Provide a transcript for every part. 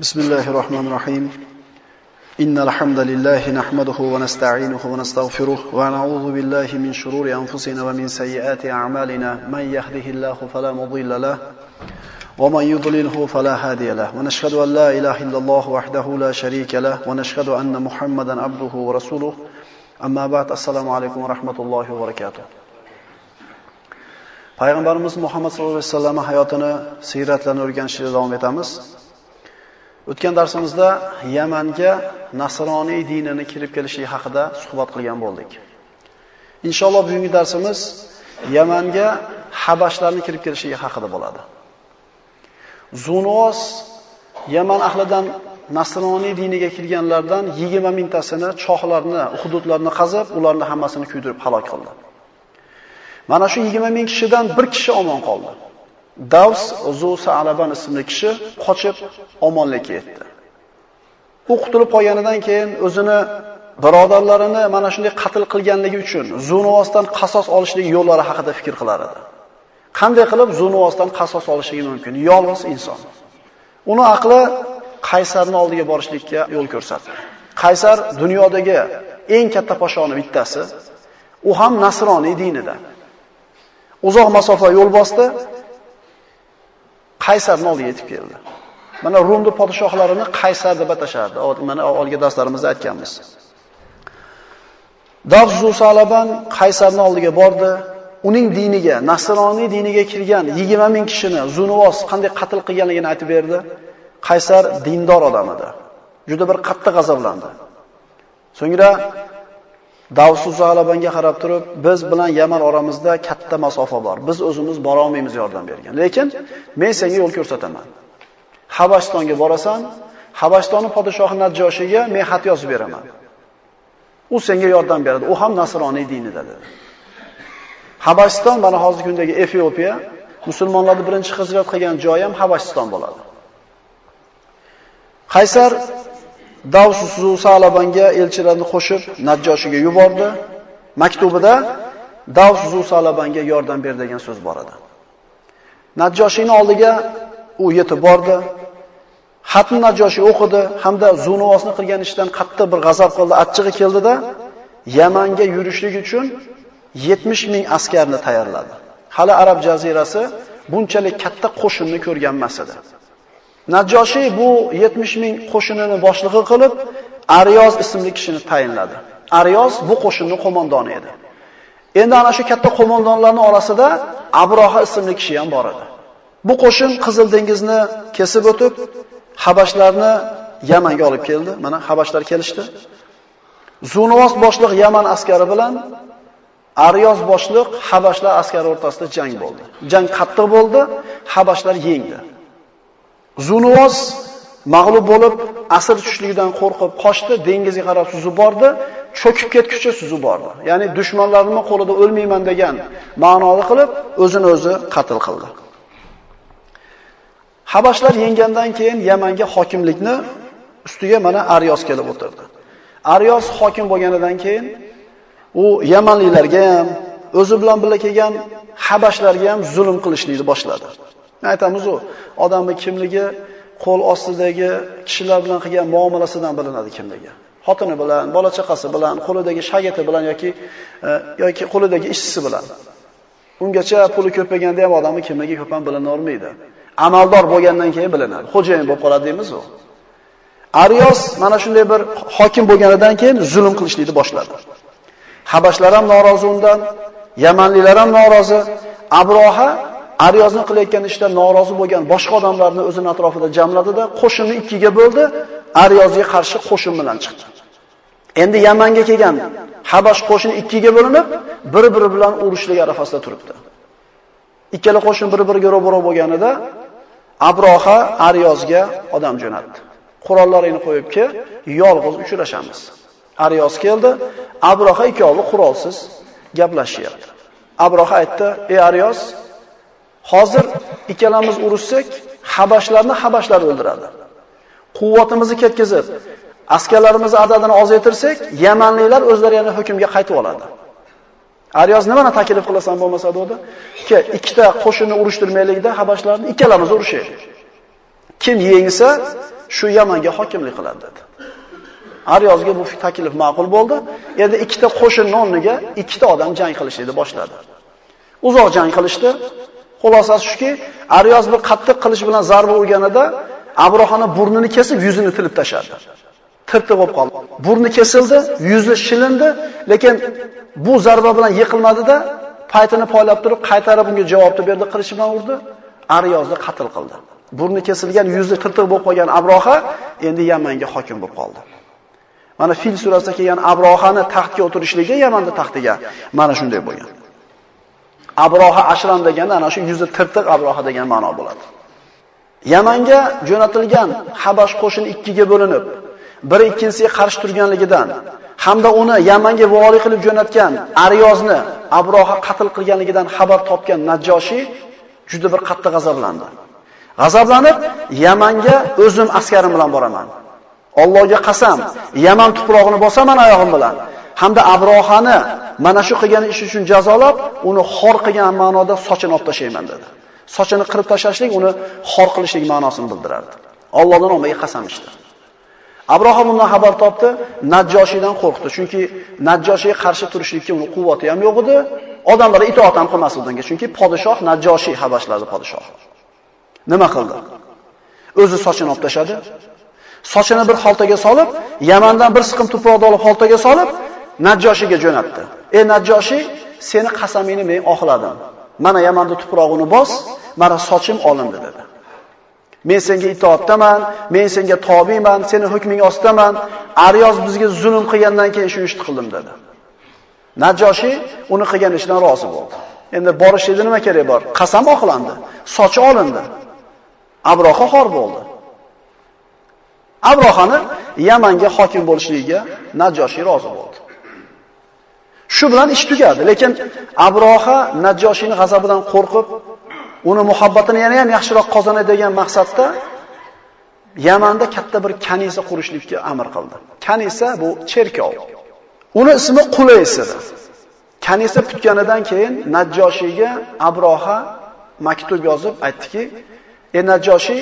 بسم الله الرحمن الرحيم. إن الحمد لله نحمده ونستعينه ونستغفره ونعوذ بالله من شرور أنفسنا ومن سيئات أعمالنا. من يهده الله فلا مضل له ومن يضلله فلا هادي له. ونشهد أن لا إله إلا الله وحده لا شريك له. ونشهد أن محمدا عبده ورسوله. أما بعد السلام عليكم ورحمة الله وبركاته. Payg'ambarimiz Muhammad sallallohu alayhi vasallam hayotini, siyratlarini o'rganishda davom etamiz. O'tgan darsimizda Yamanga nasroniy dinini kirib kelishi haqida suhbat qilgan bo'ldik. Inshaalloh bugungi darsimiz Yamanga habashlarning kirib kelishi haqida bo'ladi. Zunvos Yaman ahlidan nasroniy diniga kirganlardan 20 mingtasini chohlarni, hududlarni qazib, ularni hammasini kuydirib halok qildi. Mana shu 20 ming kishidan bir kishi omon qoldi. Davs Zu Sa'laban ismli kishi qochib omonlikka yetdi. U qutulib qolganidan keyin o'zini birodarlarini mana shunday qatl qilganligi uchun Zunuvosdan qasos olishlik yo'llari haqida fikr qilar edi. Qanday qilib Zunuvosdan qasos olishligi mumkin? Yolg'iz inson. Uni aqli Qaysarning oldiga borishlikka yo'l ko'rsatdi. Qaysar dunyodagi eng katta poshoni bittasi. U ham nasroniy dinida. Uzoq masofa yo'l bosdi. Qaysarning oldiga yetib keldi. Mana Rumni podshohlarini Qaysar deb atashardi. Mana olgan darslarimizda aytganmiz. Davzu Salaban Qaysarning oldiga bordi. Uning diniga, nasroniy diniga kirgan 20 ming kishini Zunuvos qanday qatl qilganligini aytib berdi. Qaysar dindor odam edi. Juda bir qattiq g'azablandi. So'ngra Davsu Zalabanga qarab turib, biz bilan Yaman oramizda katta masofa bor. Biz o'zimiz bora olmaymiz yordam bergan. Lekin men senga yo'l ko'rsataman. Habastonga borasan, Habashtonning podshohi Najoshiga men xat yozib beraman. U senga yordam beradi. U ham nasroniy dinida dedi. Habaston mana hozirgi kundagi Efiopiya, musulmonlarni birinchi hijrat qilgan joyi ham Habaston bo'ladi. Qaysar Davsu Salabanga elchilarni qo'shib Najjoshiga yubordi. Maktubida Davsu Salabanga yordam ber degan so'z bor edi. Najjoshining oldiga u yetib bordi. Xatni Najjoshi o'qidi hamda Zunuvosni qilgan ishdan qattiq bir g'azab qildi, achchig'i keldida Yamanga yurishlik uchun 70 ming askarni tayyorladi. Hali Arab jazirasi bunchalik katta qo'shinni ko'rgan emas edi. Najoshiy bu 70 ming qo'shinini boshlig'i qilib, Ariyoz ismli kishini tayinladi. Ariyoz bu qo'shinning qo'mondoni edi. Endi ana shu katta qo'mondonlarning orasida Abroha ismli kishi ham bor edi. Bu qo'shin Qizil dengizni kesib o'tib, Habashlarni Yamanga olib keldi. Mana Habashlar kelishdi. Zunovos boshliq Yaman askari bilan Ariyoz boshliq Habashlar askari o'rtasida jang bo'ldi. Jang qattiq bo'ldi, Habashlar yengdi. Zunuvos mag'lub bo'lib, asr tushligidan qo'rqib qochdi, dengizga qarab suzib bordi, cho'kib ketguncha suzib bordi. Ya'ni dushmanlarimni qo'lida o'lmayman degan ma'noni qilib, o'zini o'zi qatl qildi. Habashlar yengandan keyin Yamanga hokimlikni ustiga mana Aryos kelib o'tirdi. Aryos hokim bo'lganidan keyin u Yamanliklarga ham, o'zi bilan birga kelgan Habashlarga ham zulm qilishni boshladi. Aytamiz u odamning kimligi qo'l ostidagi kishilar bilan qilgan muomalasidan bilinadi kimligi. Xotini bilan, bola chaqasi bilan, qo'lidagi shagati bilan yoki e, yoki qo'lidagi ishchisi bilan. Ungacha puli ko'payganda ham odamning kimligi ko'p ham bilinavermaydi. Amaldor bo'lgandan keyin bilinadi. Xo'jayin bo'lib qoladi deymiz u. Arios mana shunday bir hokim bo'lganidan keyin zulm qilishni boshladi. Habashlar ham norozi undan, Yamanliklar ham norozi. Abroha Ariyozni qilayotgan ishda norozi bo'lgan boshqa odamlarni o'zining atrofida jamladida qo'shinni ikkiga bo'ldi, Ariyozga qarshi qo'shin bilan chiqdi. Endi Yamanga kelgan Habash qo'shini ikkiga bo'linib, bir-biri bilan urushlik arafasida turibdi. Ikkala qo'shin bir-biriga ro'baro bo'lganida Abroha Ariyozga odam jo'natdi. Qurollarini qo'yib ke, yolg'iz uchrashamiz. Ariyoz keldi, Abroha ikkovi qurolsiz gaplashyapti. Abroha aytdi: "Ey Ariyoz, Hozir ikkalamiz urushsak, habashlarni habashlar o'ldiradi. Quvvatimizni ketkizib, askarlarimizni adadini ozaytirsak, Yamanliklar o'zlari yana hukmga qaytib oladi. Ariyoz nimani taklif qilasan bo'lmasa dedi? Ke ikkita qo'shinni urushtirmaylikda habashlarni ikkalamiz urushaylik. Kim yengsa, shu Yamanga hokimlik qiladi dedi. Aryozga bu taklif ma'qul bo'ldi. Endi ikkita qo'shinning o'rniga ikkita odam jang qilishni boshladi. Uzoq jang qilishdi. Xulosasi shuki, Aryoz bir qattiq qilish bilan zarba urganida Abrohani burnini kesib, yuzini tilib tashladi. Tirtiq bo'lib qoldi. Burni kesildi, yuzi shilindi, lekin bu zarba bilan yiqilmadi-da, paytini poylab turib, qaytarib unga javobni berdi, qilishi bilan urdi, Aryozni qatl qildi. Burni kesilgan, yuzi tirtiq bo'lib qolgan Abroha endi Yamanga hokim bo'lib qoldi. Mana Fil surasida kelgan Abrohani taxtga o'tirishligi Yamanda taxtiga mana shunday bo'lgan. Abroha ashram deganda ana shu yuzi tirtiq Abroha degan ma'no bo'ladi. Yamanga jo'natilgan Habash qo'shini ikkiga bo'linib, biri ikkinchisiga qarshi turganligidan hamda uni Yamanga vali qilib jo'natgan Aryozni Abroha qatl qilganligidan xabar topgan Najjoshi juda bir qattiq g'azablandi. G'azablanib, Yamanga o'zim askarim bilan boraman. Allohga qasam, Yaman tuprog'ini bosaman oyog'im bilan. Hamda Abrohani mana shu qilgan ish uchun jazolab, uni xor qilgan ma'noda sochini olib tashlayman dedi. Sochini qirib tashlashlik uni xor qilishlik ma'nosini bildirardi. Allohdan nomiga qasam ichdi. Abroha bundan xabar topdi, Najjoshidan qo'rqdi, chunki Najjoshiga qarshi turishlikka uni quvvati ham yo'q edi, odamlar itoat ham qilmasdi unga, chunki podshoh Najjoshi Habashlarning podshoh. Nima qildi? O'zi sochini olib tashadi. Sochini bir xaltaga solib, Yamandan bir siqim tuproqni olib xaltaga solib, Najjoshiga jo'natdi. Ey Najjoshi, seni qasamingni men oqladim. Mana Yamanda tuprog'ini bos, mana sochim olindi dedi. Men senga itoatdaman, men senga tobiman, seni hukming ostidaman. Aryoz bizga zulm qilgandan keyin shu ishni qildim dedi. Najjoshi uni qilgan ishidan rozi bo'ldi. Endi borish edi nima kerak bor? Qasam oqlandi, sochi olindi. Abroha xor bo'ldi. Abrohani Yamanga hokim bo'lishligiga Najjoshi rozi bo'ldi. Shu bilan ish tugadi, lekin Abroha Najjoshining g'azabidan qo'rqib, uni muhabbatini yana ham yaxshiroq qozonay degan maqsadda Yamanda katta bir kanisa qurishlikka amr qildi. Kanisa bu cherkov. Uni ismi Qulays edi. Kanisa putganidan keyin Najjoshiga Abroha maktub yozib aytdiki, "Ey Najjoshi,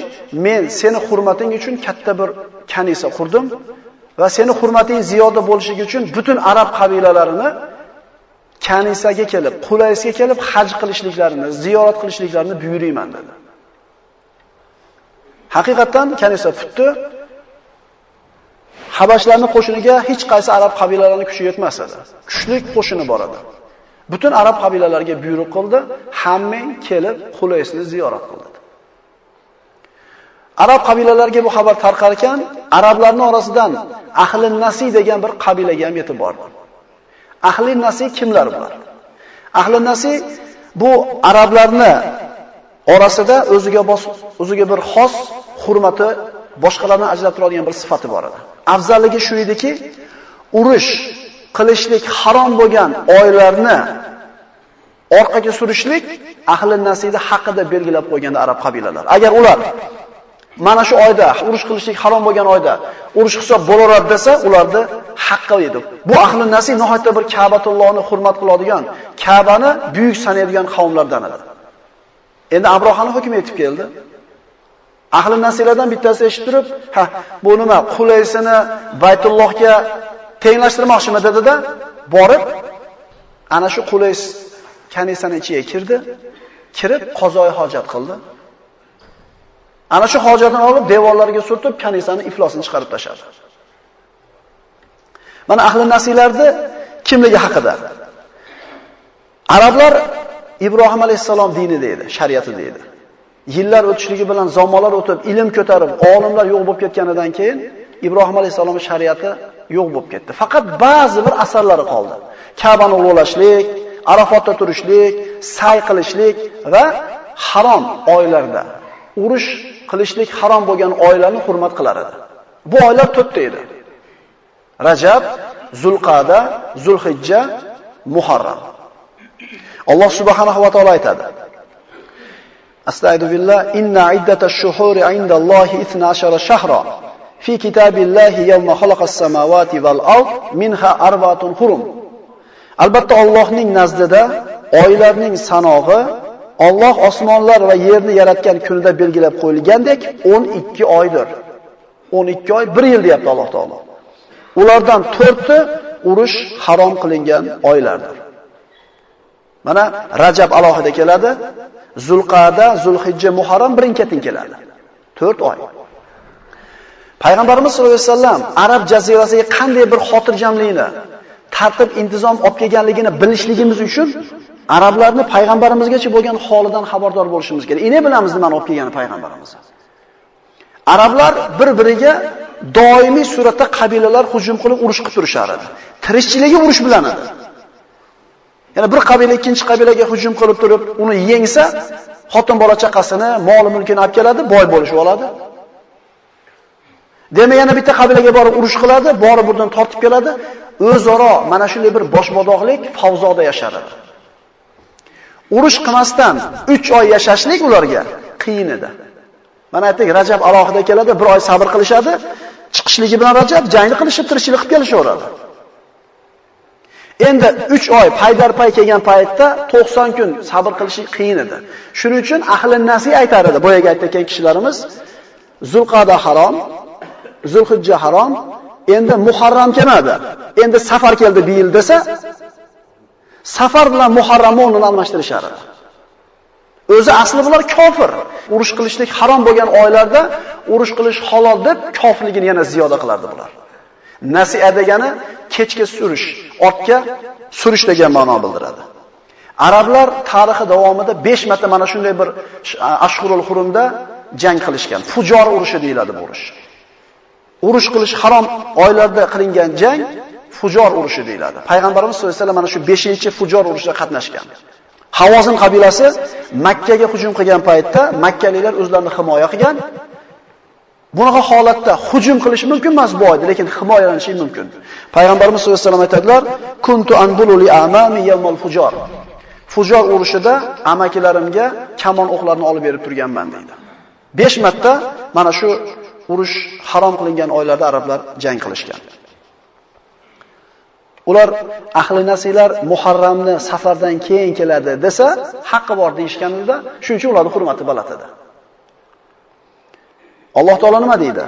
men seni hurmating uchun katta bir kanisa qurdim va seni hurmating ziyoda bo'lishi uchun butun arab qabilalarini kanisaga kelib, Qulaysga kelib haj qilishliklarini, ziyorat qilishliklarini buyurayman dedi. Haqiqatan kanisa futdi. Habashlarning qo'shiniga hech qaysi arab qabilalarining kuchi yetmas edi. Kuchli qo'shini bor edi. Butun arab qabilalariga buyruq qildi, hammang kelib Qulaysni ziyorat qildi. Arab qabilalariga bu xabar tarqar ekan, arablarning orasidan Ahli Nasi degan bir qabilaga ham yetib bordi. Ahli Nasi kimlar bular? Ahli Nasi bu arablarni orasida o'ziga bos, o'ziga bir xos hurmati boshqalardan ajratib turadigan bir sifati bor edi. Afzalligi shu ediki, urush qilishlik harom bo'lgan oylarni orqaga surishlik ahli nasida haqida belgilab qo'yganda arab qabilalar. Agar ular mana shu oyda urush qilishlik harom bo'lgan oyda urush hisob bo'laveradi desa, ularni haqqi edi. Bu ahli nasiy nihoyatda bir Ka'batullohni hurmat qiladigan, Ka'bani buyuk sanaydigan qavmlardan edi. Endi Abrohani hukmi etib keldi. Ahli nasiylardan bittasi eshitib turib, ha, bu nima? Qulaysini Baytullohga tenglashtirmoqchimi dedi-da, borib ana shu Qulays kanisani ichiga kirdi, kirib qozoi hojat qildi. Ana shu hojatini olib devorlarga surtib kanisani iflosini chiqarib tashladi. Mana ahli nasiylarni kimligi haqida. Arablar Ibrohim alayhisalom dini deydi, shariati deydi. Yillar o'tishligi bilan zamonlar o'tib, ilm ko'tarib, olimlar yo'q bo'lib ketganidan keyin Ibrohim alayhisalomning shariati yo'q bo'lib ketdi. Faqat ba'zi bir asarlari qoldi. Ka'bani ulug'lashlik, Arafotda turishlik, sa'y qilishlik va harom oylarda urush qilishlik harom bo'lgan oylarni hurmat qilar edi. Bu oylar 4 ta edi. Rajab, Zulqada, Zulhijja, Muharram. Alloh subhanahu va taolo aytadi. Astagfiru billah inna iddatash shuhuri indallohi 12 shahra fi kitabillahi yawma khalaqas samawati val ard minha arba'atun hurum. Albatta Allohning nazdida oylarning sanog'i Alloh osmonlar va yerni yaratgan kunida belgilab qo'yilgandek 12 oydir. 12 oy 1 yil deyapti Alloh taolo. Ulardan 4 ta urush harom qilingan oylardir. Mana Rajab alohida keladi, Zulqada, Zulhijja, Muharram birin-ketin keladi. 4 oy. Payg'ambarimiz sollallohu alayhi vasallam Arab jazirasiga qanday bir xotirjamlikni, tartib, intizom olib kelganligini bilishligimiz uchun arablarni payg'ambarimizgacha bo'lgan holidan xabardor bo'lishimiz kerak. E, Ine bilamiz nimani olib kelgani payg'ambarimiz. Arablar bir-biriga doimiy suratda qabilalar hujum qilib urush qilib turishar edi. Tirikchiligi urush bilan edi. Ya'ni bir qabila ikkinchi qabilaga hujum qilib turib, uni yengsa, xotin bola chaqasini, mol mulkini olib keladi, boy bo'lishib oladi. Demak, yana bitta qabilaga borib urush qiladi, borib burdan tortib keladi. O'zaro mana shunday bir boshbodoqlik favzoda yashar edi. Urush qilmasdan 3 oy yashashlik ularga qiyin edi. Mana aytdik, Rajab alohida keladi, 1 oy sabr qilishadi, chiqishligi bilan Rajab jangni qilishib, tirishchilik qilib kelishaveradi. Endi 3 oy paydar pay kelgan paytda 90 kun sabr qilish qiyin edi. Shuning uchun ahli nasiy aytar edi, boyaga aytgan kishilarimiz Zulqada harom, Zulhijja harom, endi Muharram kelmadi. Endi safar keldi bu yil desa, safar bilan Muharramni o'rnini almashtirishar edi. O'zi asli bular kofir. Urush qilishlik harom bo'lgan oylarda urush qilish halol deb kofirligini yana ziyoda qilardi bular. Nasi'a degani kechga surish, ortga surish degan ma'no bildiradi. Arablar tarixi davomida 5 marta mana shunday bir ashhurul hurumda jang qilishgan. Fujor urushi deyiladi bu urush. Urush qilish harom oylarda qilingan jang fujor urushi deyiladi. Payg'ambarimiz sollallohu alayhi vasallam mana shu 5-fujor urushida qatnashgan. Havozin qabilasi Makka ga hujum qilgan paytda makkaliklar o'zlarini himoya qilgan. Bunaqa holatda hujum qilish mumkin emas bu oyda, lekin himoyalanish mumkin. Payg'ambarimiz sollallohu alayhi vasallam aytadilar: "Kuntu anbulu li amami yawmal fujor." Fujor urushida amakilarimga kamon o'qlarini olib berib turganman deydi. 5 marta mana shu urush harom qilingan oylarda arablar jang qilishgan. Ular ahli nasiylar Muharramni safardan keyin keladi desa, haqqi bor deyishganida, shuning uchun ularning hurmati baland edi. Alloh taolo nima deydi?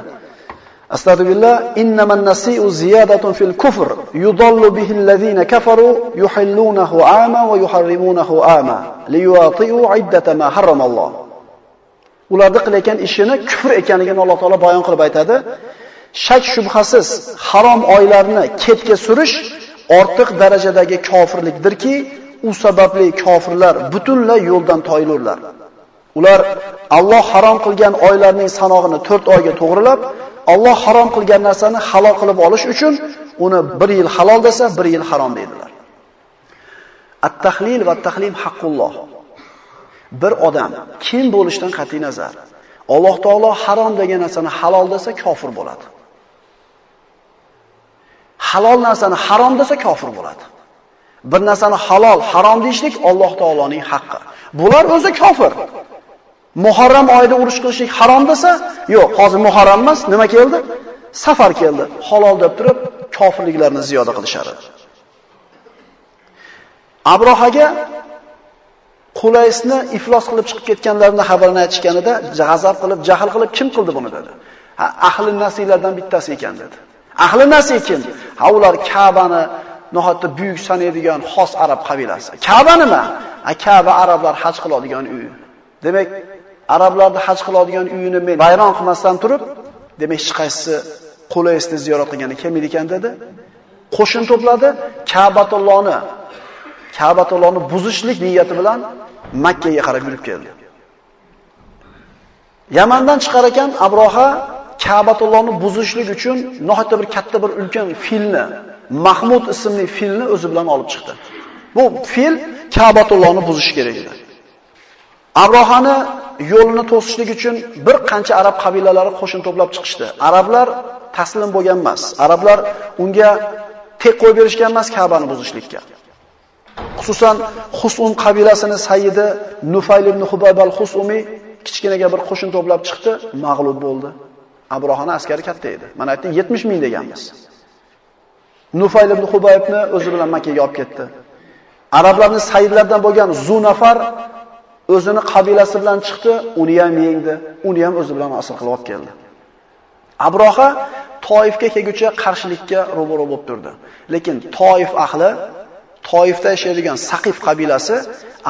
Astagfirullah, innaman nasi'u ziyadatun fil kufr, yudallu bihi allazina kafaru yuhillunahu ama va yuharrimunahu ama, liyuati'u iddata ma harramalloh. Ularda qilayotgan ishini kufr ekanligini Alloh taolo bayon qilib aytadi. Shak shubhasiz harom oylarni ketga surish ortiq darajadagi kofirlikdirki, u sababli kofirlar butunlay yo'ldan toyilurlar. Ular Alloh harom qilgan oylarning sanog'ini 4 oyga to'g'rilab, Alloh harom qilgan narsani halol qilib olish uchun uni 1 yil halol desa, 1 yil harom deydilar. At-tahlil va tahlim haqqulloh. Bir odam kim bo'lishdan qat'i nazar Alloh taolo harom degan narsani halol desa kofir bo'ladi. Halol narsani harom desa kofir bo'ladi. Bir narsani halol, harom deyishlik Alloh taoloning haqqi. Bular o'zi kofir. Muharram oyida urush qilishlik harom desa, yo'q, hozir Muharram emas, nima keldi? Safar keldi. Halol deb turib, kofirliklarni ziyoda qilishadi. Abrohaga Qulaysni iflos qilib chiqib ketganlarini xabarini aytishganida g'azab qilib, jahl qilib kim qildi buni dedi. Ha, ahli nasiylardan bittasi ekan dedi. Ahli nasi kim? Ha ular Ka'bani nohatda buyuk sanaydigan xos arab qabilasi. Ka'ba nima? Ha Ka'ba arablar haj qiladigan uy. Demak, arablarda haj qiladigan uyini men bayron qilmasdan turib, demak hech qaysi Qulaysni ziyorat qilgani kelmaydi ekan dedi. Qo'shin to'pladi, Ka'batullohni Ka'batullohni buzishlik niyati bilan Makka ga qarab yurib keldi. Yamandan chiqar ekan Abroha Ka'batullohni buzishlik uchun nohayotda bir katta bir ulkan filni, Mahmud ismli filni o'zi bilan olib chiqdi. Bu fil Ka'batullohni buzish kerak edi. Abrohani yo'lini to'sishlik uchun bir qancha arab qabilalari qo'shin to'plab chiqishdi. Arablar taslim bo'lgan emas. Arablar unga tek qo'yib berishgan emas Ka'bani buzishlikka. Xususan Husun qabilasining sayyidi Nufayl ibn Hubayb al-Husumi kichkinaga bir qo'shin to'plab chiqdi, mag'lub bo'ldi. Abrohani askari katta edi. Mana aytdim 70 ming deganmiz. Nufayl ibn Hubaybni o'zi bilan Makka ga olib ketdi. Arablarning sayyidlardan bo'lgan Zunafar o'zini qabilasi bilan chiqdi, uni ham yengdi, uni ham o'zi bilan asir qilib olib keldi. Abroha Toifga kelguncha qarshilikka ro'baro bo'lib turdi. Lekin Toif ahli, Toifda yashaydigan Saqif qabilasi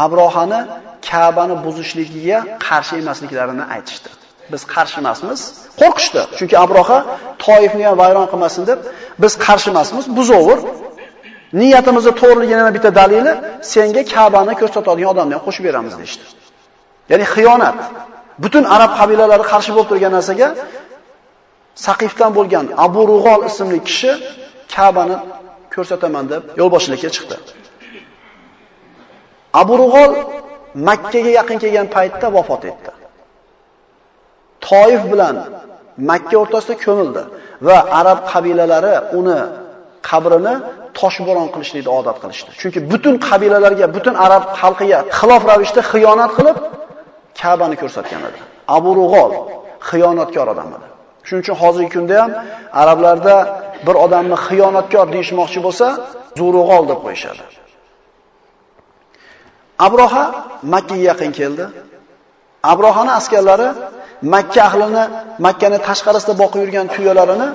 Abrohani Ka'bani buzishligiga qarshi emasliklarini aytishdi. Biz qarshi emasmiz, qo'rqishdi. Chunki Abroha Toifni ham vayron qilmasin deb, biz qarshi emasmiz, buzovur. Niyatimizni to'g'riligini yana bitta dalili senga Ka'bani ko'rsatadigan odamni ham qo'shib beramiz deshti. Ya'ni xiyonat. Butun arab qabilalari qarshi bo'lib turgan narsaga Saqifdan bo'lgan Abu Rug'ol ismli kishi Ka'bani ko'rsataman deb yo'lboshchilikka chiqdi. Abu Rug'ol Makka ga yaqin kelgan paytda vafot etdi. Toif bilan Makka o'rtasida ko'mildi va arab qabilalari uni qabrini toshbo'ron qilishlikni odat qilishdi. Chunki butun qabilalarga, butun arab xalqiga xilof ravishda xiyonat qilib Ka'bani ko'rsatgan edi. Abu Rug'ol xiyonatkor odam edi. Shuning uchun hozirgi kunda ham arablarda bir odamni xiyonatkor deyishmoqchi bo'lsa, Zurug'ol deb qo'yishadi. Abroha Makka yaqin keldi. Abrohani askarlari Makka ahlini Makkani tashqarisida boqib yurgan tuyalarini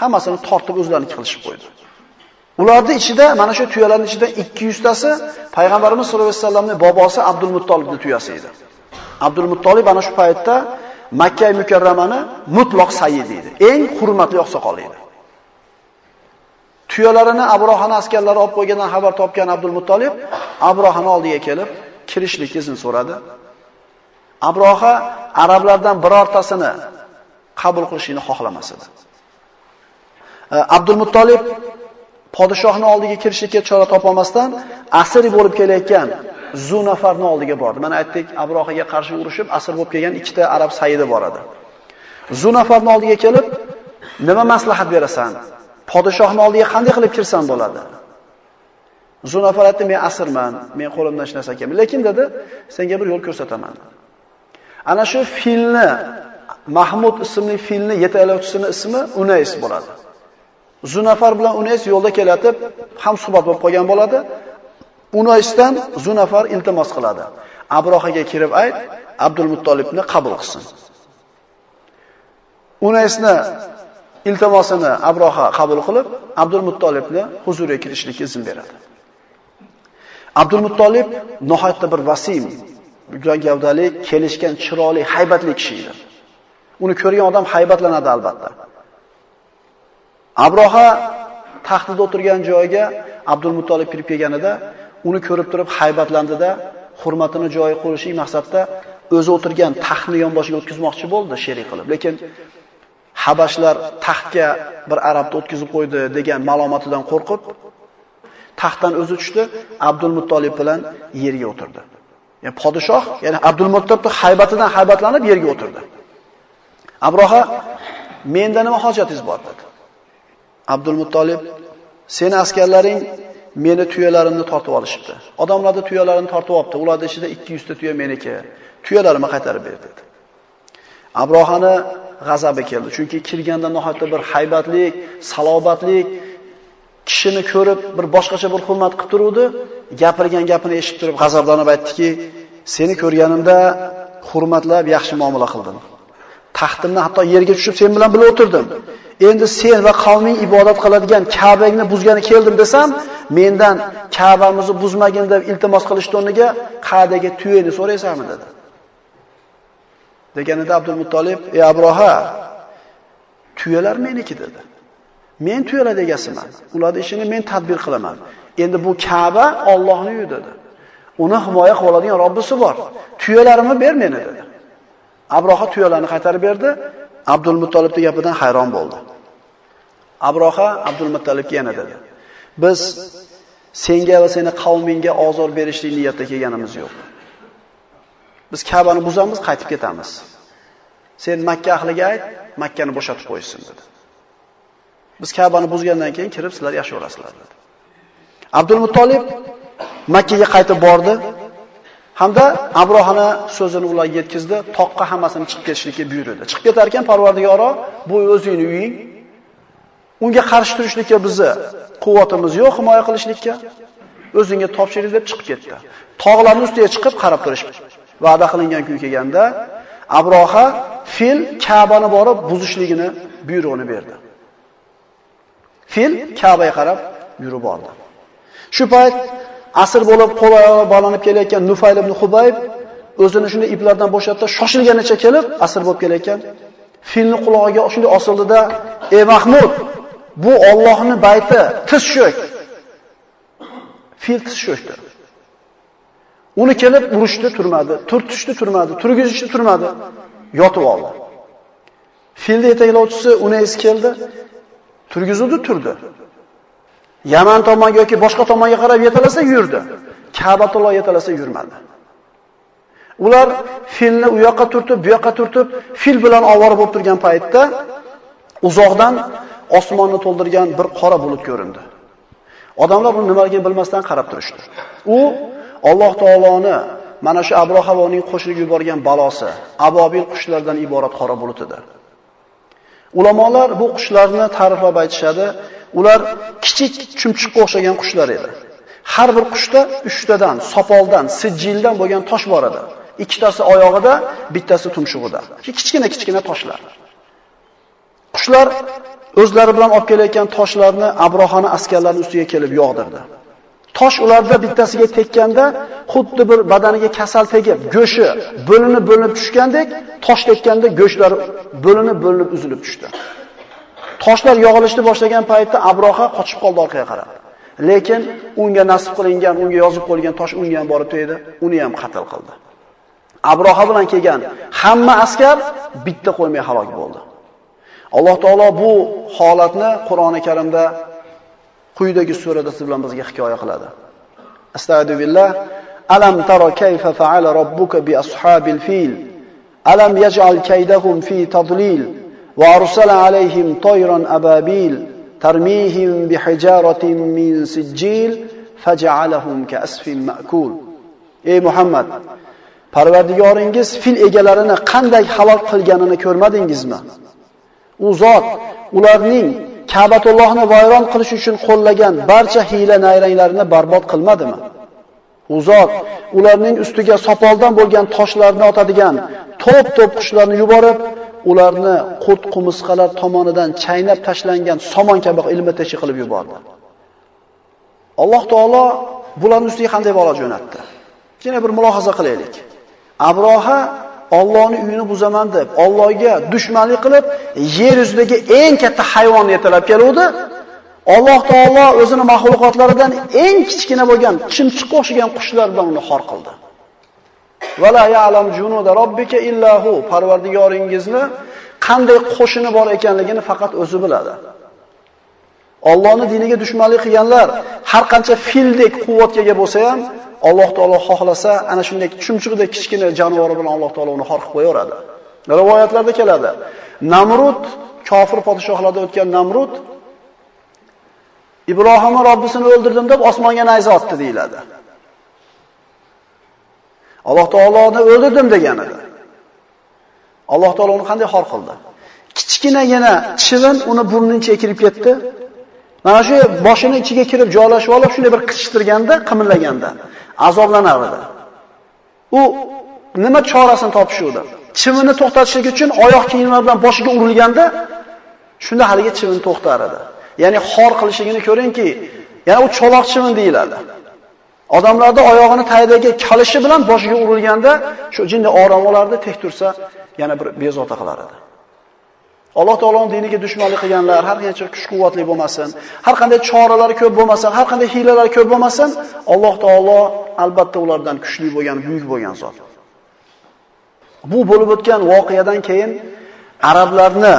hammasini tortib o'zlarini qilishib qo'ydi. Ularni ichida mana shu tuyalarning ichida 200 tasi payg'ambarimiz sollallohu alayhi vasallamning bobosi Abdul Muttolibning tuyasi edi. Abdul Muttolib ana shu paytda Makka mukarramani mutloq sayyid edi. Eng hurmatli oqsoqol edi. Tuyalarini Abrohana askarlari olib qo'ygandan xabar topgan Abdul Muttolib Abrohani oldiga kelib, kirishlik izn so'radi. Abroha arablardan birortasini qabul qilishini xohlamas edi. E, Abdul Muttolib podshohning oldiga kirishga chora topolmasdan asir bo'lib kelayotgan Zunafarning oldiga bordi. Mana aytdik, Abrohaga qarshi urushib asir bo'lib kelgan ikkita arab sayidi bor edi. Zunafarning oldiga kelib, nima maslahat berasan? Podshohning oldiga qanday qilib kirsam bo'ladi? Zunafar aytdi, men asirman, men qo'limdan hech narsa kelmaydi. Lekin dedi, senga bir yo'l ko'rsataman. Ana shu filni Mahmud ismli filni yetaklovchisining ismi Unays bo'ladi. Zunafar bilan Unays yo'lda kelatib, ham suhbat bo'lib qolgan bo'ladi. Unaysdan Zunafar iltimos qiladi. Abrohaga kirib ayt, Abdul Muttolibni qabul qilsin. Unaysni iltimosini Abroha qabul qilib, Abdul Muttolibni huzuriga kirishlikka izn beradi. Abdul Muttolib nihoyatda bir vasim, bugan gavdali, kelishgan, chiroyli, haybatli kishi edi. Uni ko'rgan odam haybatlanadi albatta. Abroha taxtida o'tirgan joyiga Abdul Muttolib kirib kelganida, uni ko'rib turib haybatlandida, hurmatini joyi qo'yishi maqsadda o'zi o'tirgan taxtni yonboshiga o'tkazmoqchi bo'ldi sherik qilib. Lekin Habashlar taxtga bir arabni o'tkazib qo'ydi degan ma'lumotidan qo'rqib, taxtdan o'zi tushdi, Abdul Muttolib bilan yerga o'tirdi. Ya'ni podshoh, ya'ni Abdul haybatidan haybatlanib yerga o'tirdi. Abroha menda nima hojatingiz bor dedi. Abdulmuttolib, "Sen seni askarlaring meni tuyalarimni tortib olishibdi. Odamlarda tuyalarini tortib olibdi. Ularning ichida 200 ta tuya meniki. Tuyalarimni qaytarib ber dedi. Abrohani g'azabi keldi. Chunki kirganda nohatda bir haybatlik, salobatlik kishini ko'rib bir boshqacha bir hurmat qilib turuvdi. Gapirgan gapini eshitib turib g'azablanib aytdiki, seni ko'rganimda hurmatlab yaxshi muomala qildim. Taxtimdan hatto yerga tushib sen bilan birga o'tirdim. Endi sen va qavming ibodat qiladigan Ka'bangni buzgani keldim desam, mendan Ka'bamizni buzmagin deb iltimos qilish o'rniga qadagi tuyeni so'raysanmi dedi. Deganida Abdul Muttolib, "Ey Abroha, tuyalar meniki" dedi. Men tuyalar egasiman. Ularning ishini men tadbir qilaman. Endi bu Ka'ba Allohning uyi dedi. Uni himoya qiladigan Robbisi bor. Tuyalarimni ber meni dedi. Abroha tuyalarni qaytarib berdi. Abdul Muttolibning gapidan hayron bo'ldi. Abroha Abdul Muttolibga yana dedi: "Biz senga va seni qavmingga ozor berishlik niyatda kelganimiz yo'q. Biz Ka'bani buzamiz, qaytib ketamiz. Sen Makka ahliga ayt, Makkani bo'shatib qo'ysin" dedi. Biz Ka'bani buzgandan keyin kirib sizlar yashayverasizlar dedi. Abdul Muttolib Makkaga qaytib bordi. Hamda Abrohana so'zini ularga yetkazdi, toqqa hammasini chiqib ketishlikka buyurdi. Chiqib ketar ekan Parvardigoro, bu o'zingni uying. Unga qarshi turishlikka bizni quvvatimiz yo'q himoya qilishlikka. O'zingga topshiring deb chiqib ketdi. Tog'larning ustiga chiqib qarab turishdi. va'da qilingan kun kelganda Abroha fil Ka'bani borib buzishligini buyrug'ini berdi. Fil Ka'baga qarab yurib bordi. Shu payt asr bo'lib qo'l balanib kelayotgan Nufayl ibn Hubayb o'zini shunday iplardan bo'shatdi, shoshilganicha kelib asr bo'lib kelayotgan filni qulog'iga shunday osildida, "Ey Mahmud, bu Allohning bayti, tiz shuk." Fil tiz shukdi. Uni kelib urishdi, turmadi, turtishdi, turmadi, turgizishdi, turmadi, yotib oldi. Filni yetaklovchisi Unays keldi, turgizdi, turdi. Yaman tomonga yoki boshqa tomonga qarab yetalasa yurdi. Ka'batulloh yetalasa yurmadi. Ular filni u yoqqa turtib, bu yoqqa turtib, fil bilan ovora bo'lib turgan paytda uzoqdan osmonni to'ldirgan bir qora bulut ko'rindi. Odamlar buni nimaligini bilmasdan qarab turishdi. U Alloh taoloni mana shu Abrohavoning qo'shilib yuborgan balosi, abobil qushlardan iborat qora bulut edi. Ulamolar bu qushlarni ta'riflab aytishadi. Ular kichik chumchuqqa o'xshagan qushlar edi. Har bir qushda 3 tadan, sopoldan, sijildan bo'lgan tosh bor edi. Ikkitasi oyog'ida, bittasi tumshug'ida. Kichkina-kichkina toshlar. Qushlar o'zlari bilan olib kelayotgan toshlarni Abrohani askarlarining ustiga kelib yog'dirdi. Tosh ularda bittasiga tekkanda, xuddi bir badaniga kasal tegib, go'shi bo'linib-bo'linib tushgandek, tosh tekkanda go'shlari bo'linib-bo'linib uzilib tushdi. Toshlar yog'ilishni boshlagan paytda Abroha qochib qoldi orqaga qarab. Lekin unga nasib qilingan, unga yozib qo'yilgan tosh unga ham borib tegdi, uni ham qatl qildi. Abroha bilan kelgan hamma askar bitta qo'ymay halok bo'ldi. Alloh taolo bu holatni Qur'oni Karimda quyidagi surada siz bilan bizga hikoya qiladi. Astagfirullah. Alam tara kayfa fa'ala robbuka bi ashabil fil? Alam yaj'al kaydahum fi tadlil wa arsala alayhim tayran ababil tarmihim bihijaratin min sijil faj'alahum ka'asfin ma'kul. Ey Muhammad, Parvardigoringiz fil egalarini qanday halok qilganini ko'rmadingizmi? U zot ularning Ka'batullohni vayron qilish uchun qo'llagan barcha hiyla nayranglarini barbod qilmadimi? U zot ularning ustiga sopoldan bo'lgan toshlarni otadigan to'p-to'p qushlarni yuborib, ularni qurt qumisqalar tomonidan chaynab tashlangan somon kabi ilmi teshi qilib yubordi. Alloh taolo bularning ustiga qanday balo jo'natdi? Yana bir mulohaza qilaylik. Abroha Allohning uyini buzaman deb, Allohga dushmanlik qilib, yer yuzidagi eng katta hayvonni yetalab keluvdi. Alloh taolo o'zini mahluqotlaridan eng kichkina bo'lgan chimchiqqa o'xshagan qushlar bilan uni xor qildi. Va la ya'lam junuda robbika illahu Parvardigoringizni qanday qo'shini bor ekanligini faqat o'zi biladi. Allohning diniga dushmanlik qilganlar har qancha fildek quvvatga ega bo'lsa ham, Alloh taolo xohlasa, ana shunday chumchuqdek kichkina jonivor bilan Alloh taolo uni xor qilib qo'yaveradi. Rivoyatlarda keladi. Namrud, kofir podshohlarda o'tgan Namrud Ibrohimni Robbisini o'ldirdim deb osmonga nayza otdi deyiladi. Alloh taoloni o'ldirdim degan edi. Alloh taolo uni qanday xor qildi? Kichkinagina chivin uni burnining ichiga kirib ketdi. Mana shu boshini ichiga kirib joylashib olib, shunday bir qichishtirganda, qimillaganda azoblanar edi. U nima chorasini topishuvdi? Chivinni to'xtatishlik uchun oyoq kiyimlar bilan boshiga urilganda, shunda haligi chivin to'xtar edi. Ya'ni xor qilishligini ko'ringki, ya'ni u choloq chivin deyiladi. Odamlarda oyog'ini tayidagi kalishi bilan boshiga urilganda, shu jinni orom olardi, tek tursa, yana bir bezovta qilar edi. Alloh taoloning diniga dushmanlik qilganlar har qancha kuch-quvvatli bo'lmasin, har qanday choralari ko'p bo'lmasin, har qanday hiylalari ko'p bo'lmasin, Alloh taolo albatta ulardan kuchli bo'lgan, buyuk bo'lgan zot. Bu bo'lib o'tgan voqeadan keyin arablarni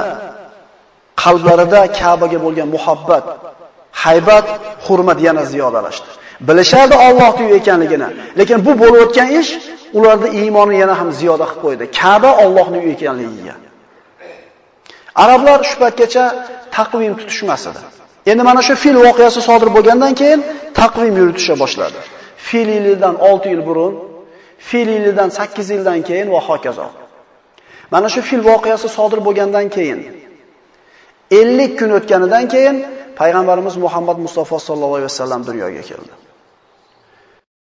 qalblarida Ka'baga bo'lgan muhabbat, haybat, hurmat yana ziyodalashdi. Bilishardi Allohning uyi ekanligini, lekin bu bo'lib o'tgan ish ularni iymoni yana ham ziyoda qilib qo'ydi. Ka'ba Allohning uyi ekanligiga. Arablar shu paytgacha taqvim tutishmas edi. Endi mana shu fil voqeasi sodir bo'lgandan keyin taqvim yuritisha boshladi. Fil yilidan 6 yil burun, fil yilidan 8 yildan keyin va hokazo. Mana shu fil voqeasi sodir bo'lgandan keyin 50 kun o'tganidan keyin payg'ambarimiz Muhammad Mustafa sallallohu alayhi vasallam dunyoga keldi.